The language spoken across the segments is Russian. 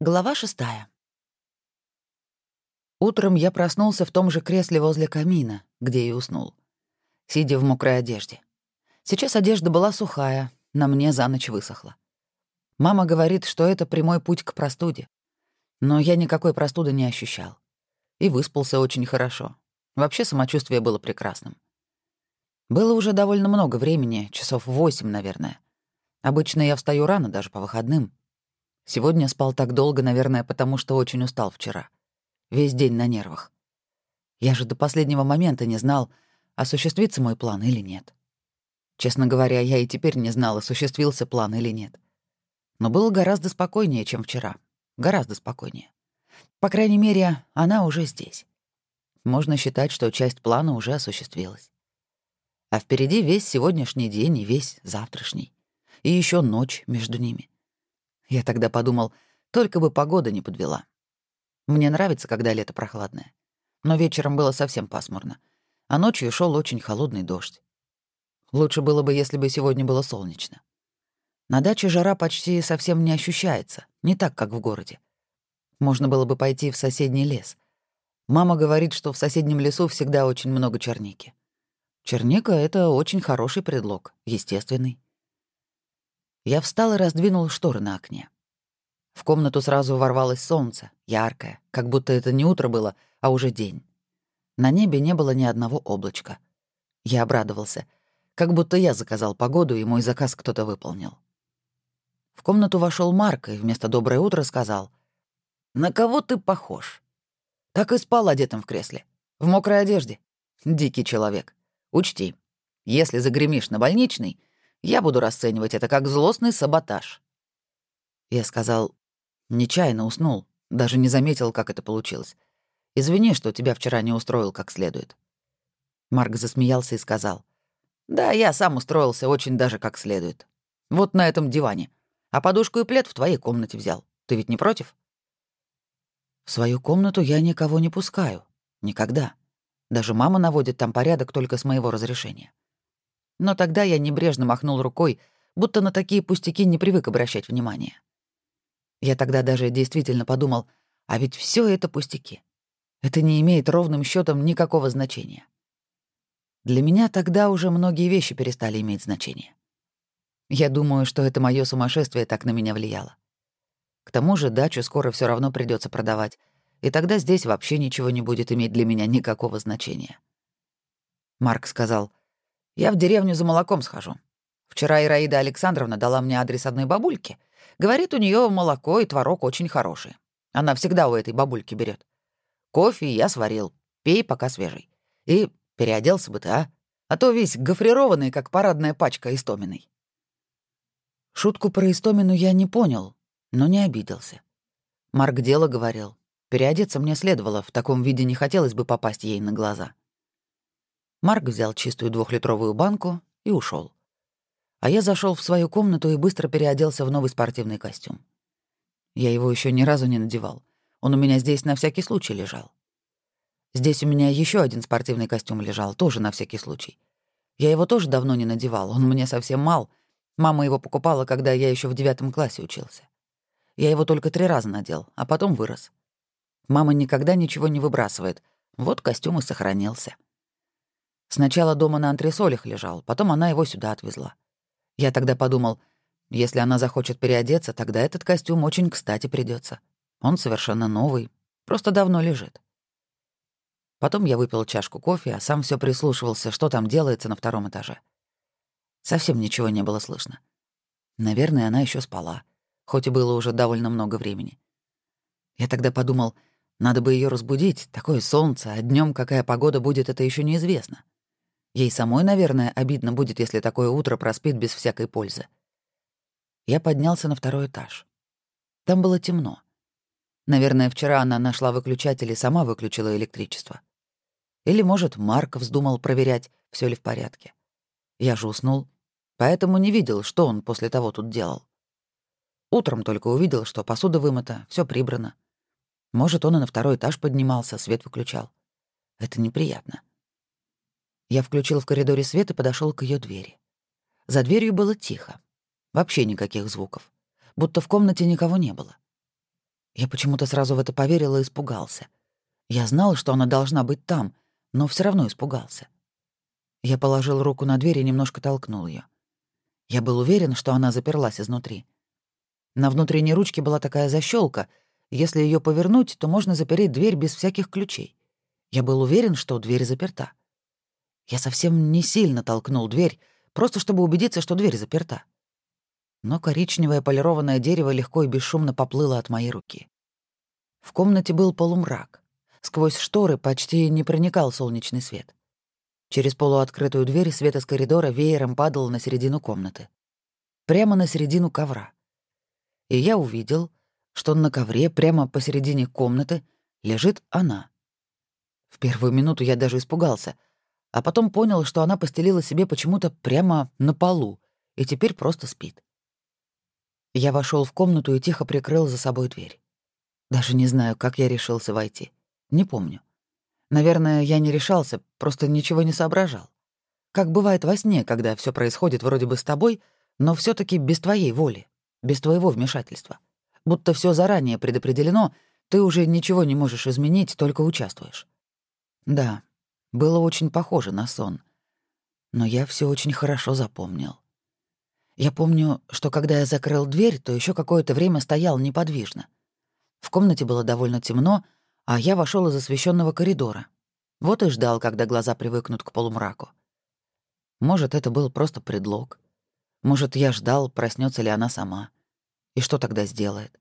Глава шестая. Утром я проснулся в том же кресле возле камина, где и уснул, сидя в мокрой одежде. Сейчас одежда была сухая, на мне за ночь высохла. Мама говорит, что это прямой путь к простуде. Но я никакой простуды не ощущал. И выспался очень хорошо. Вообще самочувствие было прекрасным. Было уже довольно много времени, часов восемь, наверное. Обычно я встаю рано, даже по выходным. Сегодня спал так долго, наверное, потому что очень устал вчера. Весь день на нервах. Я же до последнего момента не знал, осуществится мой план или нет. Честно говоря, я и теперь не знал, осуществился план или нет. Но было гораздо спокойнее, чем вчера. Гораздо спокойнее. По крайней мере, она уже здесь. Можно считать, что часть плана уже осуществилась. А впереди весь сегодняшний день и весь завтрашний. И еще ночь между ними. Я тогда подумал, только бы погода не подвела. Мне нравится, когда лето прохладное. Но вечером было совсем пасмурно, а ночью шел очень холодный дождь. Лучше было бы, если бы сегодня было солнечно. На даче жара почти совсем не ощущается, не так, как в городе. Можно было бы пойти в соседний лес. Мама говорит, что в соседнем лесу всегда очень много черники. Черника — это очень хороший предлог, естественный. Я встал и раздвинул шторы на окне. В комнату сразу ворвалось солнце, яркое, как будто это не утро было, а уже день. На небе не было ни одного облачка. Я обрадовался, как будто я заказал погоду, и мой заказ кто-то выполнил. В комнату вошел Марк и вместо «доброе утро» сказал, «На кого ты похож?» Так и спал одетым в кресле, в мокрой одежде. Дикий человек. Учти, если загремишь на больничный, я буду расценивать это как злостный саботаж. Я сказал, нечаянно уснул, даже не заметил, как это получилось. Извини, что тебя вчера не устроил как следует. Марк засмеялся и сказал, да, я сам устроился очень даже как следует. Вот на этом диване. А подушку и плед в твоей комнате взял. Ты ведь не против? В свою комнату я никого не пускаю. Никогда. Даже мама наводит там порядок только с моего разрешения. Но тогда я небрежно махнул рукой, будто на такие пустяки не привык обращать внимание. Я тогда даже действительно подумал, а ведь все это пустяки. Это не имеет ровным счетом никакого значения. Для меня тогда уже многие вещи перестали иметь значение. Я думаю, что это мое сумасшествие так на меня влияло. К тому же дачу скоро все равно придется продавать, и тогда здесь вообще ничего не будет иметь для меня никакого значения. Марк сказал, я в деревню за молоком схожу. Вчера Ираида Александровна дала мне адрес одной бабульки. Говорит, у нее молоко и творог очень хорошие. Она всегда у этой бабульки берет. Кофе я сварил. Пей, пока свежий. И переоделся бы ты, а? А то весь гофрированный, как парадная пачка Истоминой. Шутку про Истомину я не понял, но не обиделся. Марк дело говорил. Переодеться мне следовало, в таком виде не хотелось бы попасть ей на глаза. Марк взял чистую двухлитровую банку и ушел. А я зашел в свою комнату и быстро переоделся в новый спортивный костюм. Я его еще ни разу не надевал. Он у меня здесь на всякий случай лежал. Здесь у меня еще один спортивный костюм лежал, тоже на всякий случай. Я его тоже давно не надевал, он мне совсем мал. Мама его покупала, когда я еще в девятом классе учился. Я его только три раза надел, а потом вырос. Мама никогда ничего не выбрасывает. Вот костюм и сохранился. Сначала дома на антресолях лежал, потом она его сюда отвезла. Я тогда подумал, если она захочет переодеться, тогда этот костюм очень кстати придется. Он совершенно новый, просто давно лежит. Потом я выпил чашку кофе, а сам все прислушивался, что там делается на втором этаже. Совсем ничего не было слышно. Наверное, она еще спала, хоть и было уже довольно много времени. Я тогда подумал, надо бы ее разбудить, такое солнце, а днем какая погода будет, это еще неизвестно. Ей самой, наверное, обидно будет, если такое утро проспит без всякой пользы. Я поднялся на второй этаж. Там было темно. Наверное, вчера она нашла выключатель и сама выключила электричество. Или, может, Марк вздумал проверять, все ли в порядке. Я же уснул, поэтому не видел, что он после того тут делал. Утром только увидел, что посуда вымыта, все прибрано. Может, он и на второй этаж поднимался, свет выключал. Это неприятно. Я включил в коридоре свет и подошел к ее двери. За дверью было тихо. Вообще никаких звуков. Будто в комнате никого не было. Я почему-то сразу в это поверил и испугался. Я знал, что она должна быть там, но все равно испугался. Я положил руку на дверь и немножко толкнул ее. Я был уверен, что она заперлась изнутри. На внутренней ручке была такая защелка. Если ее повернуть, то можно запереть дверь без всяких ключей. Я был уверен, что дверь заперта. Я совсем не сильно толкнул дверь, просто чтобы убедиться, что дверь заперта. Но коричневое полированное дерево легко и бесшумно поплыло от моей руки. В комнате был полумрак. Сквозь шторы почти не проникал солнечный свет. Через полуоткрытую дверь свет из коридора веером падал на середину комнаты. Прямо на середину ковра. И я увидел, что на ковре прямо посередине комнаты лежит она. В первую минуту я даже испугался, а потом понял, что она постелила себе почему-то прямо на полу и теперь просто спит. Я вошел в комнату и тихо прикрыл за собой дверь. Даже не знаю, как я решился войти. Не помню. Наверное, я не решался, просто ничего не соображал. Как бывает во сне, когда все происходит вроде бы с тобой, но все таки без твоей воли, без твоего вмешательства. Будто все заранее предопределено, ты уже ничего не можешь изменить, только участвуешь. Да, было очень похоже на сон. Но я все очень хорошо запомнил. Я помню, что когда я закрыл дверь, то еще какое-то время стоял неподвижно. В комнате было довольно темно, а я вошел из освещенного коридора. Вот и ждал, когда глаза привыкнут к полумраку. Может, это был просто предлог. Может, я ждал, проснется ли она сама. И что тогда сделает?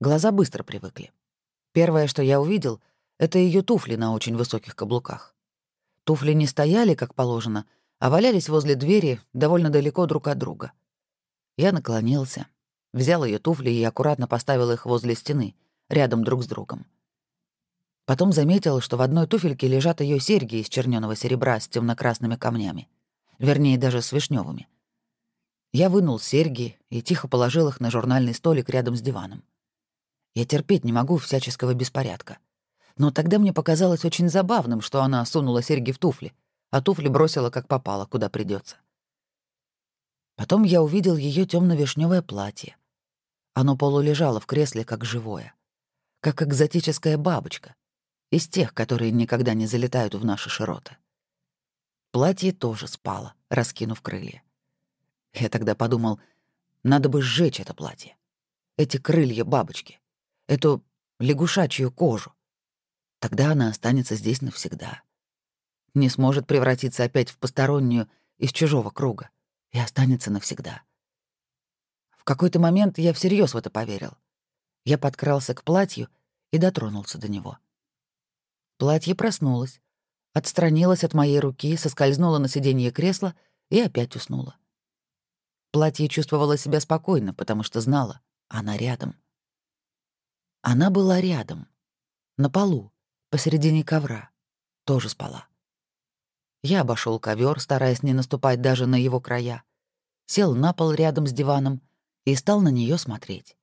Глаза быстро привыкли. Первое, что я увидел, это ее туфли на очень высоких каблуках. Туфли не стояли, как положено, а валялись возле двери довольно далеко друг от друга. Я наклонился, взял ее туфли и аккуратно поставил их возле стены — рядом друг с другом. Потом заметил, что в одной туфельке лежат ее серьги из черненого серебра с темно-красными камнями. Вернее, даже с вишневыми. Я вынул серьги и тихо положил их на журнальный столик рядом с диваном. Я терпеть не могу всяческого беспорядка. Но тогда мне показалось очень забавным, что она сунула серьги в туфли, а туфли бросила как попало, куда придется. Потом я увидел ее темно вишневое платье. Оно полулежало в кресле, как живое как экзотическая бабочка, из тех, которые никогда не залетают в наши широты. Платье тоже спало, раскинув крылья. Я тогда подумал, надо бы сжечь это платье. Эти крылья бабочки, эту лягушачью кожу. Тогда она останется здесь навсегда. Не сможет превратиться опять в постороннюю из чужого круга и останется навсегда. В какой-то момент я всерьез в это поверил — я подкрался к платью и дотронулся до него. Платье проснулось, отстранилось от моей руки, соскользнуло на сиденье кресла и опять уснуло. Платье чувствовало себя спокойно, потому что знала, она рядом. Она была рядом, на полу, посередине ковра, тоже спала. Я обошел ковер, стараясь не наступать даже на его края, сел на пол рядом с диваном и стал на нее смотреть.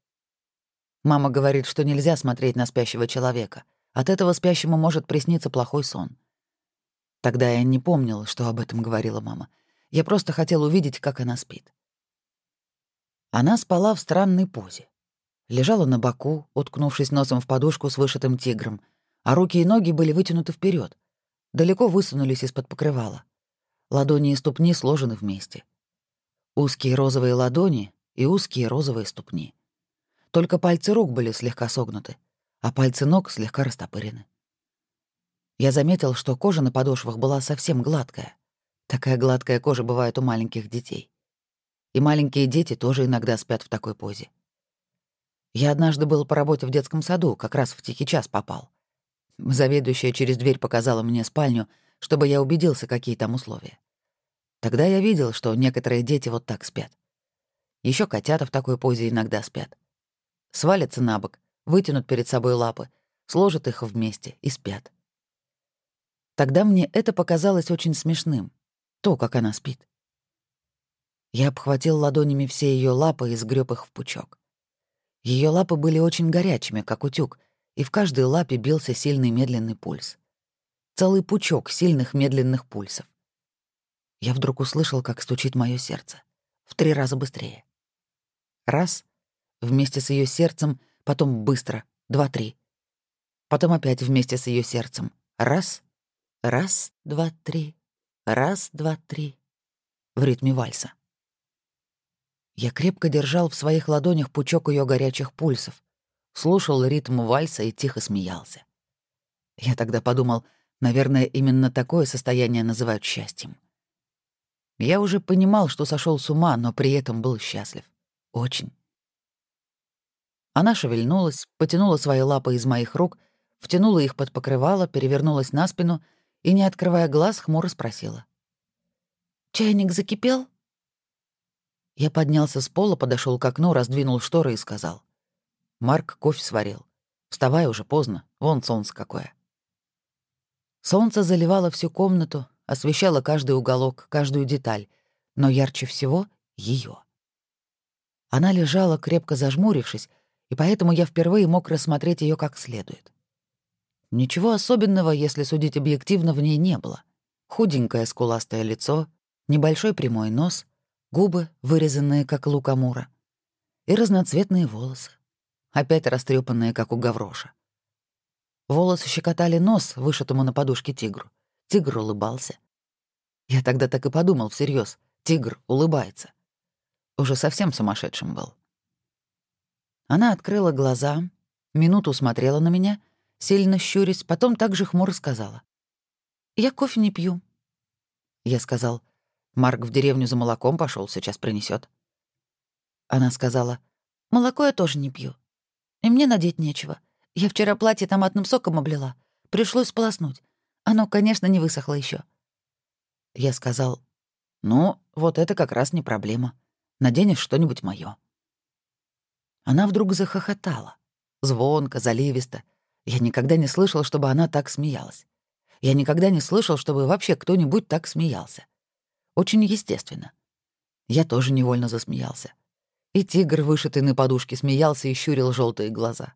Мама говорит, что нельзя смотреть на спящего человека. От этого спящему может присниться плохой сон. Тогда я не помнил, что об этом говорила мама. Я просто хотел увидеть, как она спит. Она спала в странной позе. Лежала на боку, уткнувшись носом в подушку с вышитым тигром, а руки и ноги были вытянуты вперед, далеко высунулись из-под покрывала. Ладони и ступни сложены вместе. Узкие розовые ладони и узкие розовые ступни. Только пальцы рук были слегка согнуты, а пальцы ног слегка растопырены. Я заметил, что кожа на подошвах была совсем гладкая. Такая гладкая кожа бывает у маленьких детей. И маленькие дети тоже иногда спят в такой позе. Я однажды был по работе в детском саду, как раз в тихий час попал. Заведующая через дверь показала мне спальню, чтобы я убедился, какие там условия. Тогда я видел, что некоторые дети вот так спят. Еще котята в такой позе иногда спят свалятся на бок, вытянут перед собой лапы, сложат их вместе и спят. Тогда мне это показалось очень смешным, то, как она спит. Я обхватил ладонями все ее лапы и сгреб их в пучок. Ее лапы были очень горячими, как утюг, и в каждой лапе бился сильный медленный пульс. Целый пучок сильных медленных пульсов. Я вдруг услышал, как стучит мое сердце. В три раза быстрее. Раз — Вместе с ее сердцем потом быстро, два-три. Потом опять вместе с ее сердцем. Раз, раз, два, три, раз, два, три. В ритме вальса. Я крепко держал в своих ладонях пучок ее горячих пульсов, слушал ритм вальса и тихо смеялся. Я тогда подумал, наверное, именно такое состояние называют счастьем. Я уже понимал, что сошел с ума, но при этом был счастлив. Очень. Она шевельнулась, потянула свои лапы из моих рук, втянула их под покрывало, перевернулась на спину и, не открывая глаз, хмуро спросила. «Чайник закипел?» Я поднялся с пола, подошел к окну, раздвинул шторы и сказал. «Марк кофе сварил. Вставай уже поздно, вон солнце какое». Солнце заливало всю комнату, освещало каждый уголок, каждую деталь, но ярче всего — ее. Она лежала, крепко зажмурившись, и поэтому я впервые мог рассмотреть ее как следует. Ничего особенного, если судить объективно, в ней не было. Худенькое скуластое лицо, небольшой прямой нос — губы, вырезанные, как лук Амура, и разноцветные волосы, опять растрепанные, как у Гавроша. Волосы щекотали нос, вышитому на подушке тигру. Тигр улыбался. Я тогда так и подумал всерьез. Тигр улыбается. Уже совсем сумасшедшим был. Она открыла глаза, минуту смотрела на меня, сильно щурясь, потом также хмуро сказала. «Я кофе не пью». Я сказал, Марк в деревню за молоком пошел, сейчас принесет. Она сказала, «Молоко я тоже не пью. И мне надеть нечего. Я вчера платье томатным соком облила. Пришлось сполоснуть. Оно, конечно, не высохло еще. Я сказал, «Ну, вот это как раз не проблема. Наденешь что-нибудь моё». Она вдруг захохотала. Звонко, заливисто. Я никогда не слышал, чтобы она так смеялась. Я никогда не слышал, чтобы вообще кто-нибудь так смеялся. Очень естественно. Я тоже невольно засмеялся. И тигр, вышитый на подушке, смеялся и щурил желтые глаза.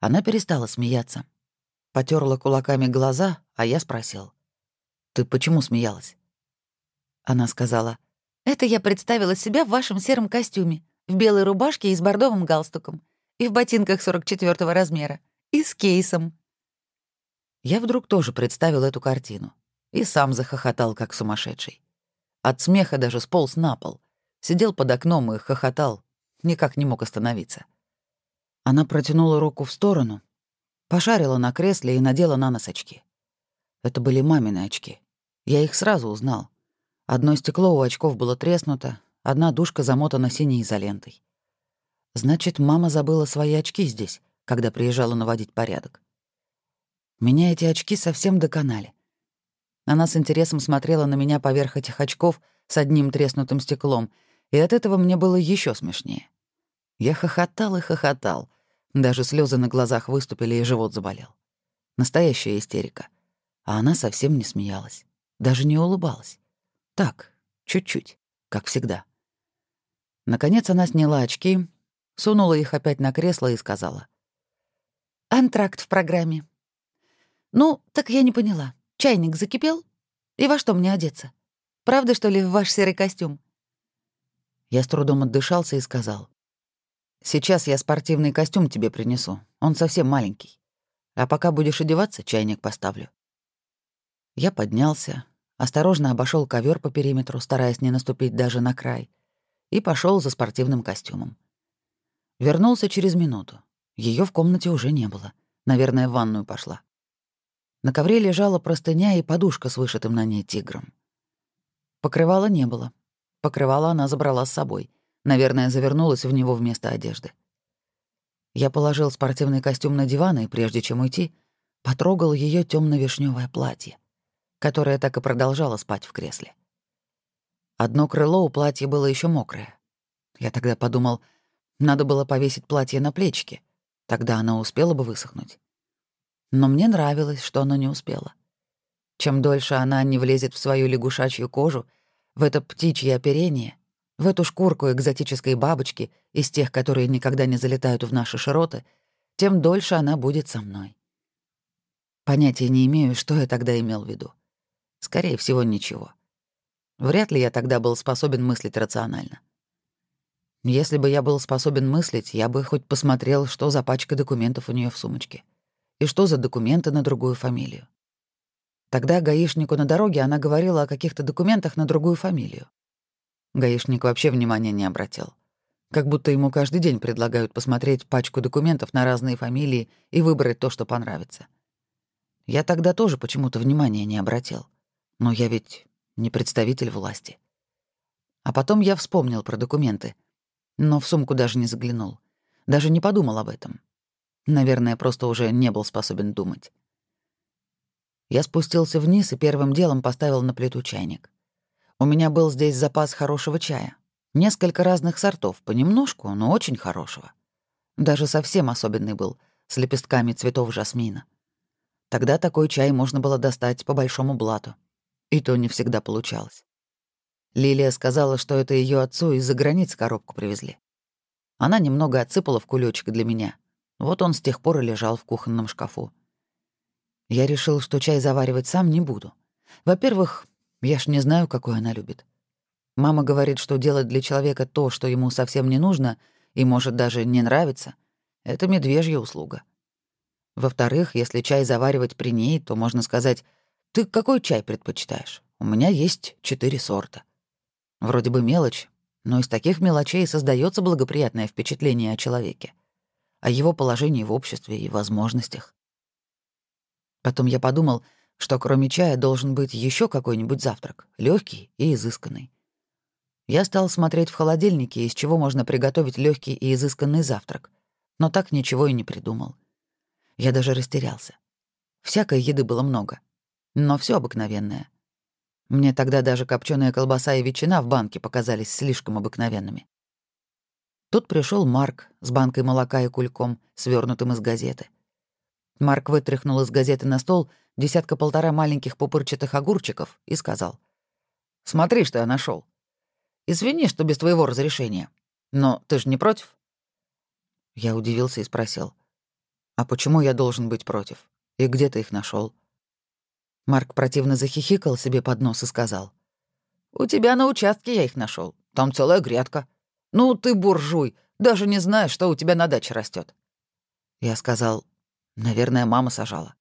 Она перестала смеяться. Потерла кулаками глаза, а я спросил. «Ты почему смеялась?» Она сказала. «Это я представила себя в вашем сером костюме, в белой рубашке и с бордовым галстуком, и в ботинках 44-го размера, и с кейсом». Я вдруг тоже представил эту картину и сам захохотал, как сумасшедший. От смеха даже сполз на пол. Сидел под окном и хохотал. Никак не мог остановиться. Она протянула руку в сторону, пошарила на кресле и надела на нос очки. Это были мамины очки. Я их сразу узнал. Одно стекло у очков было треснуто, одна дужка замотана синей изолентой. Значит, мама забыла свои очки здесь, когда приезжала наводить порядок. Меня эти очки совсем доконали. Она с интересом смотрела на меня поверх этих очков с одним треснутым стеклом, и от этого мне было еще смешнее. Я хохотал и хохотал. Даже слезы на глазах выступили, и живот заболел. Настоящая истерика. А она совсем не смеялась. Даже не улыбалась. Так, чуть-чуть, как всегда. Наконец она сняла очки, сунула их опять на кресло и сказала. «Антракт в программе». «Ну, так я не поняла. Чайник закипел? И во что мне одеться? Правда, что ли, в ваш серый костюм?» Я с трудом отдышался и сказал. «Сейчас я спортивный костюм тебе принесу. Он совсем маленький. А пока будешь одеваться, чайник поставлю». Я поднялся, осторожно обошел ковер по периметру, стараясь не наступить даже на край, и пошел за спортивным костюмом. Вернулся через минуту. Ее в комнате уже не было. Наверное, в ванную пошла. На ковре лежала простыня и подушка с вышитым на ней тигром. Покрывала не было. Покрывало она забрала с собой. Наверное, завернулась в него вместо одежды. Я положил спортивный костюм на диван и, прежде чем уйти, потрогал ее темно вишневое платье, которое так и продолжало спать в кресле. Одно крыло у платья было еще мокрое. Я тогда подумал, надо было повесить платье на плечики, тогда оно успело бы высохнуть. Но мне нравилось, что оно не успело. Чем дольше она не влезет в свою лягушачью кожу, в это птичье оперение, в эту шкурку экзотической бабочки из тех, которые никогда не залетают в наши широты, тем дольше она будет со мной. Понятия не имею, что я тогда имел в виду. Скорее всего, ничего. Вряд ли я тогда был способен мыслить рационально. Если бы я был способен мыслить, я бы хоть посмотрел, что за пачка документов у нее в сумочке. И что за документы на другую фамилию. Тогда гаишнику на дороге она говорила о каких-то документах на другую фамилию. Гаишник вообще внимания не обратил. Как будто ему каждый день предлагают посмотреть пачку документов на разные фамилии и выбрать то, что понравится. Я тогда тоже почему-то внимания не обратил. Но я ведь не представитель власти. А потом я вспомнил про документы, но в сумку даже не заглянул. Даже не подумал об этом. Наверное, просто уже не был способен думать. Я спустился вниз и первым делом поставил на плиту чайник. У меня был здесь запас хорошего чая. Несколько разных сортов, понемножку, но очень хорошего. Даже совсем особенный был, с лепестками цветов жасмина. Тогда такой чай можно было достать по большому блату. И то не всегда получалось. Лилия сказала, что это ее отцу из-за границ коробку привезли. Она немного отсыпала в кулечек для меня. Вот он с тех пор и лежал в кухонном шкафу. Я решил, что чай заваривать сам не буду. Во-первых, я ж не знаю, какой она любит. Мама говорит, что делать для человека то, что ему совсем не нужно и может даже не нравиться, это медвежья услуга. Во-вторых, если чай заваривать при ней, то можно сказать, «Ты какой чай предпочитаешь? У меня есть четыре сорта». Вроде бы мелочь, но из таких мелочей создается благоприятное впечатление о человеке, о его положении в обществе и возможностях. Потом я подумал, что кроме чая должен быть еще какой-нибудь завтрак, легкий и изысканный. Я стал смотреть в холодильнике, из чего можно приготовить легкий и изысканный завтрак, но так ничего и не придумал. Я даже растерялся. Всякой еды было много, но все обыкновенное. Мне тогда даже копченая колбаса и ветчина в банке показались слишком обыкновенными. Тут пришел Марк с банкой молока и кульком, свернутым из газеты. Марк вытряхнул из газеты на стол десятка-полтора маленьких пупырчатых огурчиков и сказал. «Смотри, что я нашел. Извини, что без твоего разрешения. Но ты же не против?» Я удивился и спросил. «А почему я должен быть против? И где ты их нашел? Марк противно захихикал себе под нос и сказал. «У тебя на участке я их нашел. Там целая грядка. Ну ты буржуй, даже не знаешь, что у тебя на даче растет. Я сказал, наверное, мама сажала.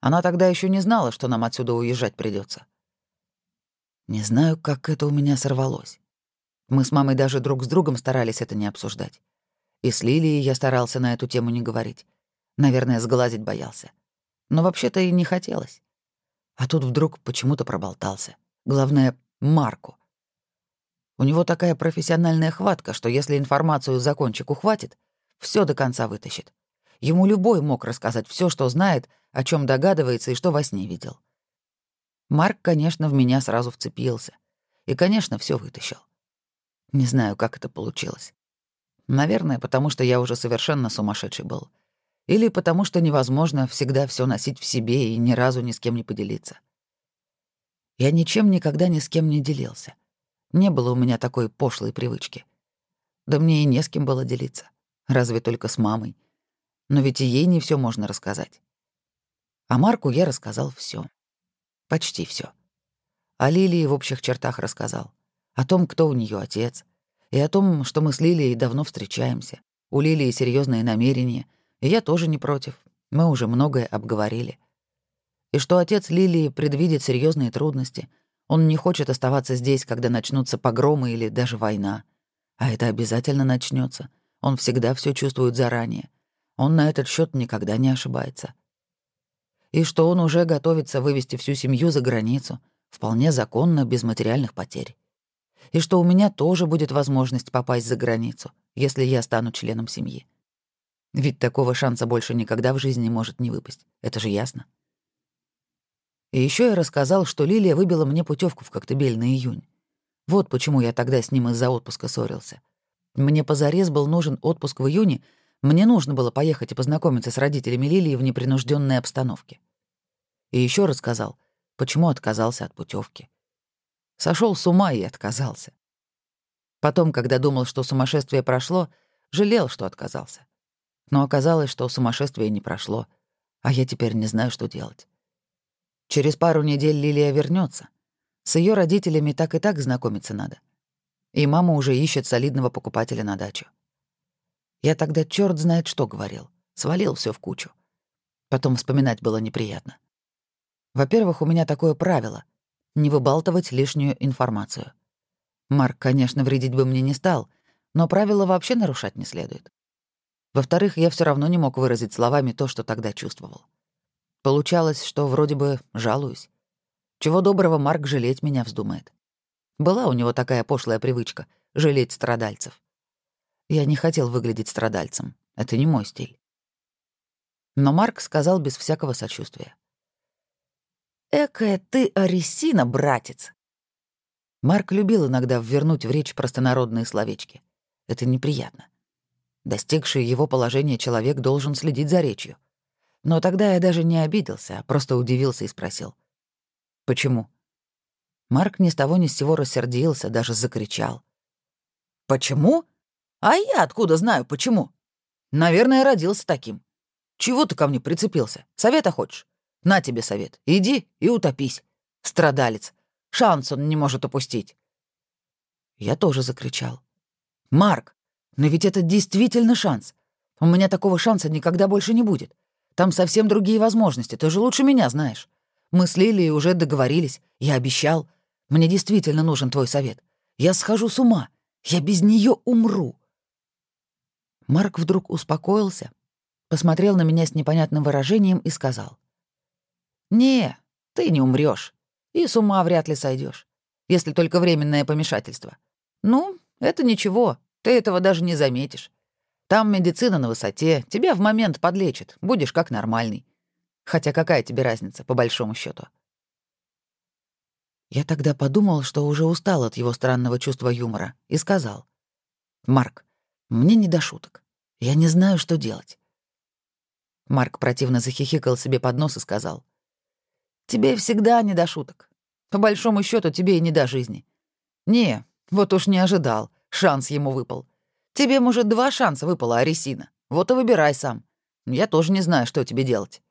Она тогда еще не знала, что нам отсюда уезжать придется. Не знаю, как это у меня сорвалось. Мы с мамой даже друг с другом старались это не обсуждать. И с Лилией я старался на эту тему не говорить. Наверное, сглазить боялся. Но вообще-то и не хотелось. А тут вдруг почему-то проболтался. Главное, Марку. У него такая профессиональная хватка, что если информацию закончик ухватит, все до конца вытащит. Ему любой мог рассказать все, что знает, о чем догадывается и что во сне видел. Марк, конечно, в меня сразу вцепился. И, конечно, все вытащил. Не знаю, как это получилось. Наверное, потому что я уже совершенно сумасшедший был. Или потому что невозможно всегда все носить в себе и ни разу ни с кем не поделиться. Я ничем никогда ни с кем не делился. Не было у меня такой пошлой привычки. Да мне и не с кем было делиться. Разве только с мамой. Но ведь и ей не все можно рассказать. А Марку я рассказал все, Почти все. О Лилии в общих чертах рассказал о том, кто у нее отец, и о том, что мы с Лилией давно встречаемся. У Лилии серьезные намерения, и я тоже не против. Мы уже многое обговорили. И что отец Лилии предвидит серьезные трудности. Он не хочет оставаться здесь, когда начнутся погромы или даже война. А это обязательно начнется. Он всегда все чувствует заранее. Он на этот счет никогда не ошибается. И что он уже готовится вывести всю семью за границу, вполне законно, без материальных потерь и что у меня тоже будет возможность попасть за границу, если я стану членом семьи. Ведь такого шанса больше никогда в жизни может не выпасть. Это же ясно. И еще я рассказал, что Лилия выбила мне путевку в Коктебель на июнь. Вот почему я тогда с ним из-за отпуска ссорился. Мне позарез был нужен отпуск в июне, мне нужно было поехать и познакомиться с родителями Лилии в непринужденной обстановке. И еще рассказал, почему отказался от путевки. Сошел с ума и отказался. Потом, когда думал, что сумасшествие прошло, жалел, что отказался. Но оказалось, что сумасшествие не прошло, а я теперь не знаю, что делать. Через пару недель Лилия вернется. С ее родителями так и так знакомиться надо. И мама уже ищет солидного покупателя на дачу. Я тогда черт знает что говорил. Свалил все в кучу. Потом вспоминать было неприятно. Во-первых, у меня такое правило — не выбалтывать лишнюю информацию. Марк, конечно, вредить бы мне не стал, но правила вообще нарушать не следует. Во-вторых, я все равно не мог выразить словами то, что тогда чувствовал. Получалось, что вроде бы жалуюсь. Чего доброго Марк жалеть меня вздумает. Была у него такая пошлая привычка — жалеть страдальцев. Я не хотел выглядеть страдальцем. Это не мой стиль. Но Марк сказал без всякого сочувствия. «Экая ты Арисина, братец!» Марк любил иногда ввернуть в речь простонародные словечки. Это неприятно. Достигший его положения человек должен следить за речью. Но тогда я даже не обиделся, а просто удивился и спросил. «Почему?» Марк ни с того ни с сего рассердился, даже закричал. «Почему? А я откуда знаю, почему? Наверное, родился таким. Чего ты ко мне прицепился? Совета хочешь? На тебе совет. Иди и утопись. Страдалец. Шанс он не может упустить. Я тоже закричал. «Марк, но ведь это действительно шанс. У меня такого шанса никогда больше не будет. Там совсем другие возможности, ты же лучше меня знаешь. Мы с Лилией уже договорились, я обещал. Мне действительно нужен твой совет. Я схожу с ума. Я без нее умру». Марк вдруг успокоился, посмотрел на меня с непонятным выражением и сказал. «Не, ты не умрешь, и с ума вряд ли сойдешь, если только временное помешательство. Ну, это ничего, ты этого даже не заметишь. Там медицина на высоте, тебя в момент подлечат, будешь как нормальный. Хотя какая тебе разница, по большому счету? Я тогда подумал, что уже устал от его странного чувства юмора, и сказал. «Марк, мне не до шуток. Я не знаю, что делать. Марк противно захихикал себе под нос и сказал. «Тебе всегда не до шуток. По большому счету тебе и не до жизни. Не, вот уж не ожидал. Шанс ему выпал. Тебе, может, два шанса выпало, Арисина. Вот и выбирай сам. Я тоже не знаю, что тебе делать».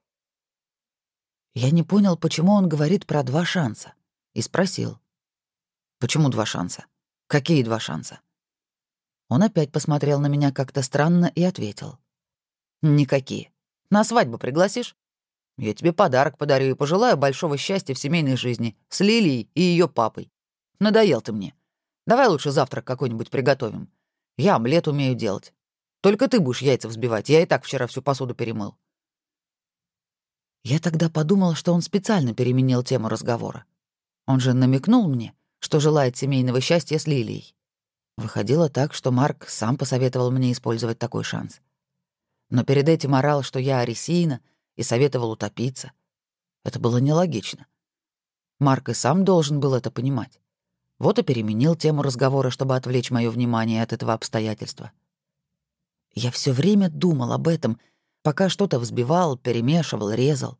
Я не понял, почему он говорит про два шанса, и спросил. «Почему два шанса? Какие два шанса?» Он опять посмотрел на меня как-то странно и ответил. «Никакие. На свадьбу пригласишь? Я тебе подарок подарю и пожелаю большого счастья в семейной жизни с Лилией и ее папой. Надоел ты мне. Давай лучше завтрак какой-нибудь приготовим. Я омлет умею делать. Только ты будешь яйца взбивать. Я и так вчера всю посуду перемыл. Я тогда подумал, что он специально переменил тему разговора. Он же намекнул мне, что желает семейного счастья с Лилией. Выходило так, что Марк сам посоветовал мне использовать такой шанс но перед этим орал, что я Арисина, и советовал утопиться. Это было нелогично. Марк и сам должен был это понимать. Вот и переменил тему разговора, чтобы отвлечь мое внимание от этого обстоятельства. Я все время думал об этом, пока что-то взбивал, перемешивал, резал.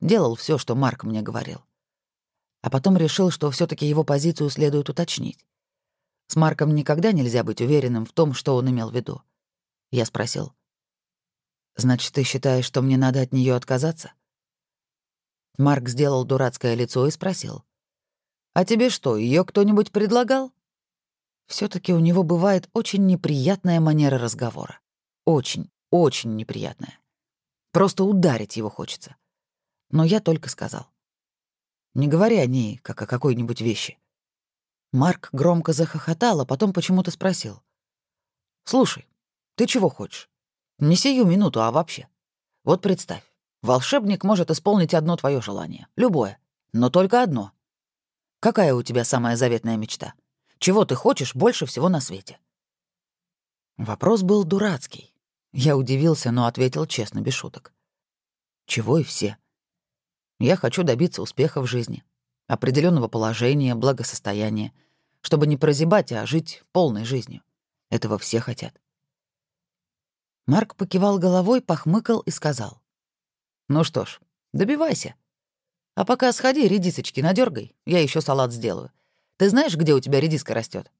Делал все, что Марк мне говорил. А потом решил, что все таки его позицию следует уточнить. С Марком никогда нельзя быть уверенным в том, что он имел в виду. Я спросил, Значит, ты считаешь, что мне надо от нее отказаться? Марк сделал дурацкое лицо и спросил. «А тебе что, ее кто-нибудь предлагал?» все таки у него бывает очень неприятная манера разговора. Очень, очень неприятная. Просто ударить его хочется. Но я только сказал. Не говори о ней, как о какой-нибудь вещи. Марк громко захохотал, а потом почему-то спросил. «Слушай, ты чего хочешь? Не сию минуту, а вообще. Вот представь, волшебник может исполнить одно твое желание. Любое. Но только одно. Какая у тебя самая заветная мечта? Чего ты хочешь больше всего на свете? Вопрос был дурацкий. Я удивился, но ответил честно, без шуток. Чего и все. Я хочу добиться успеха в жизни, определенного положения, благосостояния, чтобы не прозябать, а жить полной жизнью. Этого все хотят. Марк покивал головой, похмыкал и сказал. «Ну что ж, добивайся. А пока сходи, редисочки надергай, я еще салат сделаю. Ты знаешь, где у тебя редиска растет?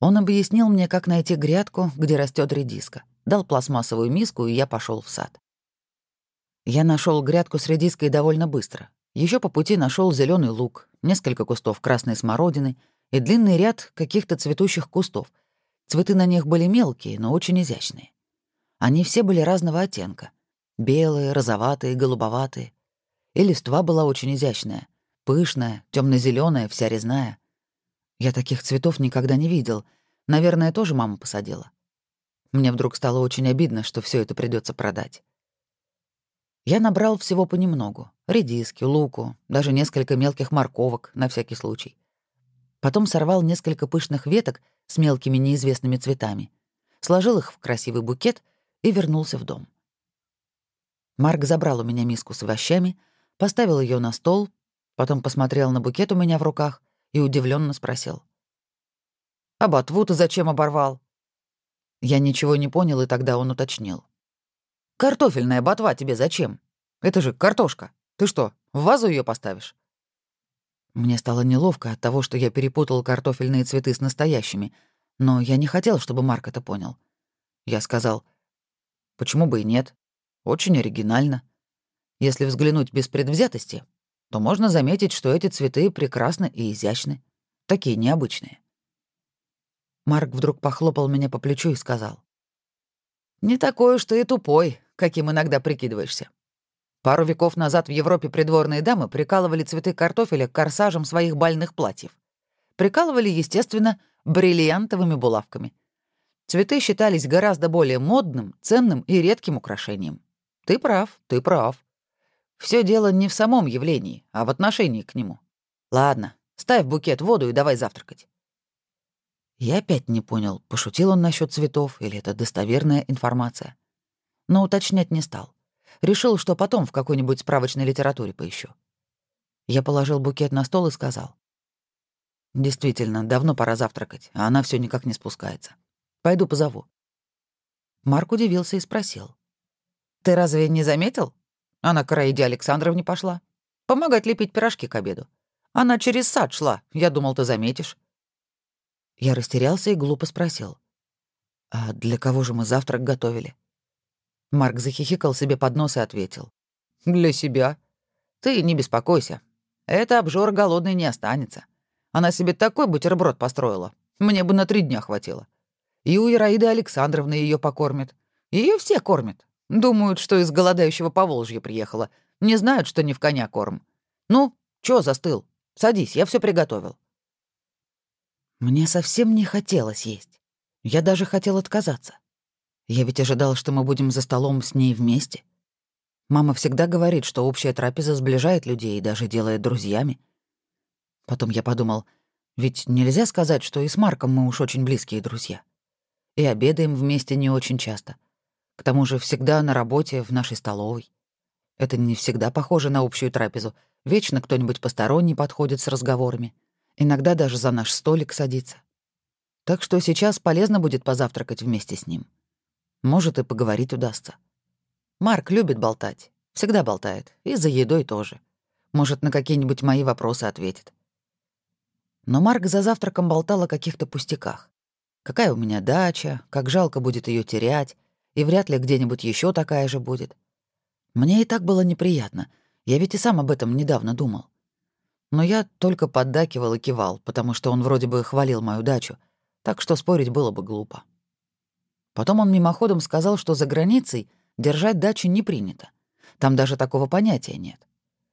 Он объяснил мне, как найти грядку, где растет редиска, дал пластмассовую миску, и я пошел в сад. Я нашел грядку с редиской довольно быстро. Еще по пути нашел зеленый лук, несколько кустов красной смородины и длинный ряд каких-то цветущих кустов. Цветы на них были мелкие, но очень изящные. Они все были разного оттенка. Белые, розоватые, голубоватые. И листва была очень изящная. Пышная, темно зеленая вся резная. Я таких цветов никогда не видел. Наверное, тоже мама посадила. Мне вдруг стало очень обидно, что все это придется продать. Я набрал всего понемногу. Редиски, луку, даже несколько мелких морковок, на всякий случай. Потом сорвал несколько пышных веток с мелкими неизвестными цветами, сложил их в красивый букет и вернулся в дом. Марк забрал у меня миску с овощами, поставил ее на стол, потом посмотрел на букет у меня в руках и удивленно спросил. «А ботву ты зачем оборвал?» Я ничего не понял, и тогда он уточнил. «Картофельная ботва тебе зачем? Это же картошка. Ты что, в вазу ее поставишь?» Мне стало неловко от того, что я перепутал картофельные цветы с настоящими, но я не хотел, чтобы Марк это понял. Я сказал, «Почему бы и нет? Очень оригинально. Если взглянуть без предвзятости, то можно заметить, что эти цветы прекрасны и изящны, такие необычные». Марк вдруг похлопал меня по плечу и сказал, «Не такой уж ты и тупой, каким иногда прикидываешься. Пару веков назад в Европе придворные дамы прикалывали цветы картофеля к корсажам своих бальных платьев. Прикалывали, естественно, бриллиантовыми булавками. Цветы считались гораздо более модным, ценным и редким украшением. Ты прав, ты прав. Все дело не в самом явлении, а в отношении к нему. Ладно, ставь букет в воду и давай завтракать. Я опять не понял, пошутил он насчет цветов или это достоверная информация. Но уточнять не стал. Решил, что потом в какой-нибудь справочной литературе поищу. Я положил букет на стол и сказал. «Действительно, давно пора завтракать, а она все никак не спускается. Пойду позову». Марк удивился и спросил. «Ты разве не заметил? Она к Раиде Александровне пошла. Помогать лепить пирожки к обеду. Она через сад шла, я думал, ты заметишь». Я растерялся и глупо спросил. «А для кого же мы завтрак готовили?» Марк захихикал себе под нос и ответил. «Для себя. Ты не беспокойся. Эта обжора голодной не останется. Она себе такой бутерброд построила. Мне бы на три дня хватило. И у Ираиды Александровны ее покормят. Ее все кормят. Думают, что из голодающего Поволжья приехала. Не знают, что не в коня корм. Ну, чё застыл? Садись, я все приготовил». Мне совсем не хотелось есть. Я даже хотел отказаться. Я ведь ожидал, что мы будем за столом с ней вместе. Мама всегда говорит, что общая трапеза сближает людей и даже делает друзьями. Потом я подумал, ведь нельзя сказать, что и с Марком мы уж очень близкие друзья. И обедаем вместе не очень часто. К тому же всегда на работе, в нашей столовой. Это не всегда похоже на общую трапезу. Вечно кто-нибудь посторонний подходит с разговорами. Иногда даже за наш столик садится. Так что сейчас полезно будет позавтракать вместе с ним. Может, и поговорить удастся. Марк любит болтать. Всегда болтает. И за едой тоже. Может, на какие-нибудь мои вопросы ответит. Но Марк за завтраком болтал о каких-то пустяках. Какая у меня дача, как жалко будет ее терять, и вряд ли где-нибудь еще такая же будет. Мне и так было неприятно. Я ведь и сам об этом недавно думал. Но я только поддакивал и кивал, потому что он вроде бы хвалил мою дачу, так что спорить было бы глупо. Потом он мимоходом сказал, что за границей держать дачу не принято. Там даже такого понятия нет.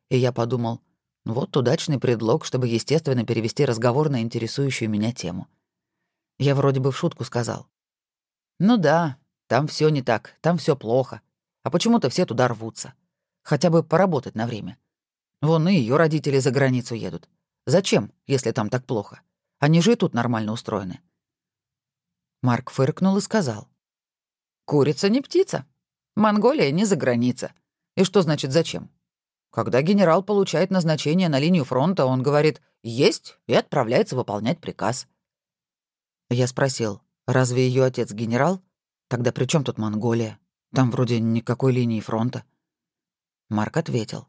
И я подумал, вот удачный предлог, чтобы, естественно, перевести разговор на интересующую меня тему. Я вроде бы в шутку сказал. «Ну да, там все не так, там все плохо. А почему-то все туда рвутся. Хотя бы поработать на время. Вон и ее родители за границу едут. Зачем, если там так плохо? Они же и тут нормально устроены». Марк фыркнул и сказал. Курица не птица. Монголия не за граница. И что значит зачем? Когда генерал получает назначение на линию фронта, он говорит «есть» и отправляется выполнять приказ. Я спросил, разве ее отец генерал? Тогда при чем тут Монголия? Там вроде никакой линии фронта. Марк ответил.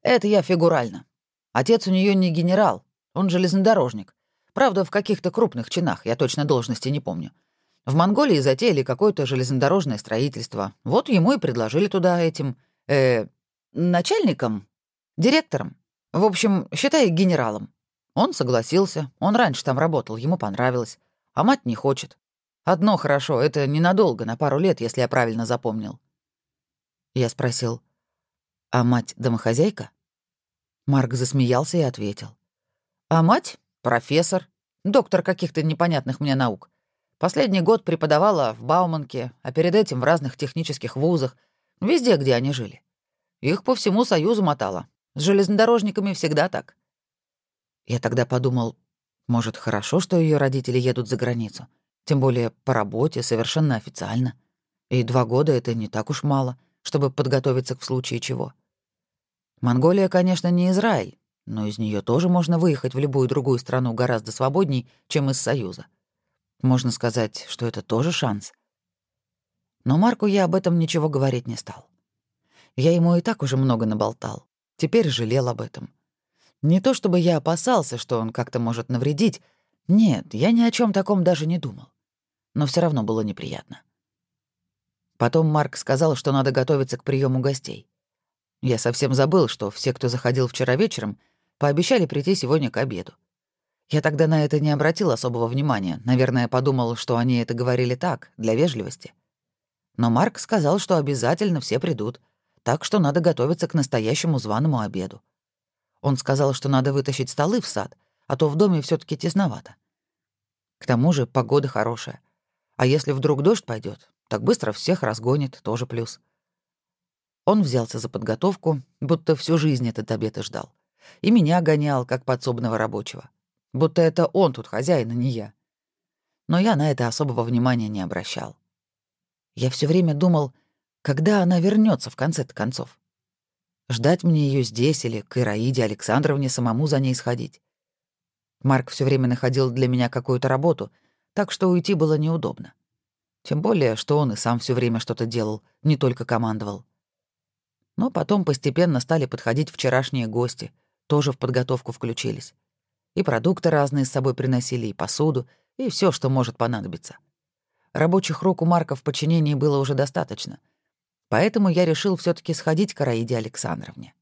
Это я фигурально. Отец у нее не генерал, он железнодорожник. Правда, в каких-то крупных чинах, я точно должности не помню. В Монголии затеяли какое-то железнодорожное строительство. Вот ему и предложили туда этим... Э, начальником? Директором? В общем, считай генералом. Он согласился, он раньше там работал, ему понравилось, а мать не хочет. Одно хорошо, это ненадолго, на пару лет, если я правильно запомнил. Я спросил, а мать домохозяйка? Марк засмеялся и ответил. А мать — профессор, доктор каких-то непонятных мне наук. Последний год преподавала в Бауманке, а перед этим в разных технических вузах, везде, где они жили. Их по всему Союзу мотала. С железнодорожниками всегда так. Я тогда подумал, может, хорошо, что ее родители едут за границу. Тем более по работе, совершенно официально. И два года — это не так уж мало, чтобы подготовиться к случаю чего. Монголия, конечно, не Израиль, но из нее тоже можно выехать в любую другую страну гораздо свободней, чем из Союза. Можно сказать, что это тоже шанс. Но Марку я об этом ничего говорить не стал. Я ему и так уже много наболтал. Теперь жалел об этом. Не то чтобы я опасался, что он как-то может навредить. Нет, я ни о чем таком даже не думал. Но все равно было неприятно. Потом Марк сказал, что надо готовиться к приему гостей. Я совсем забыл, что все, кто заходил вчера вечером, пообещали прийти сегодня к обеду. Я тогда на это не обратил особого внимания. Наверное, подумал, что они это говорили так, для вежливости. Но Марк сказал, что обязательно все придут, так что надо готовиться к настоящему званому обеду. Он сказал, что надо вытащить столы в сад, а то в доме все таки тесновато. К тому же погода хорошая. А если вдруг дождь пойдет, так быстро всех разгонит, тоже плюс. Он взялся за подготовку, будто всю жизнь этот обед и ждал. И меня гонял, как подсобного рабочего. Будто это он тут хозяин, а не я. Но я на это особого внимания не обращал. Я все время думал, когда она вернется в конце-то концов. Ждать мне ее здесь или к Ираиде Александровне самому за ней сходить. Марк все время находил для меня какую-то работу, так что уйти было неудобно. Тем более, что он и сам все время что-то делал, не только командовал. Но потом постепенно стали подходить вчерашние гости, тоже в подготовку включились. И продукты разные с собой приносили, и посуду, и все, что может понадобиться. Рабочих рук у Марка в подчинении было уже достаточно — Поэтому я решил все таки сходить к Араиде Александровне.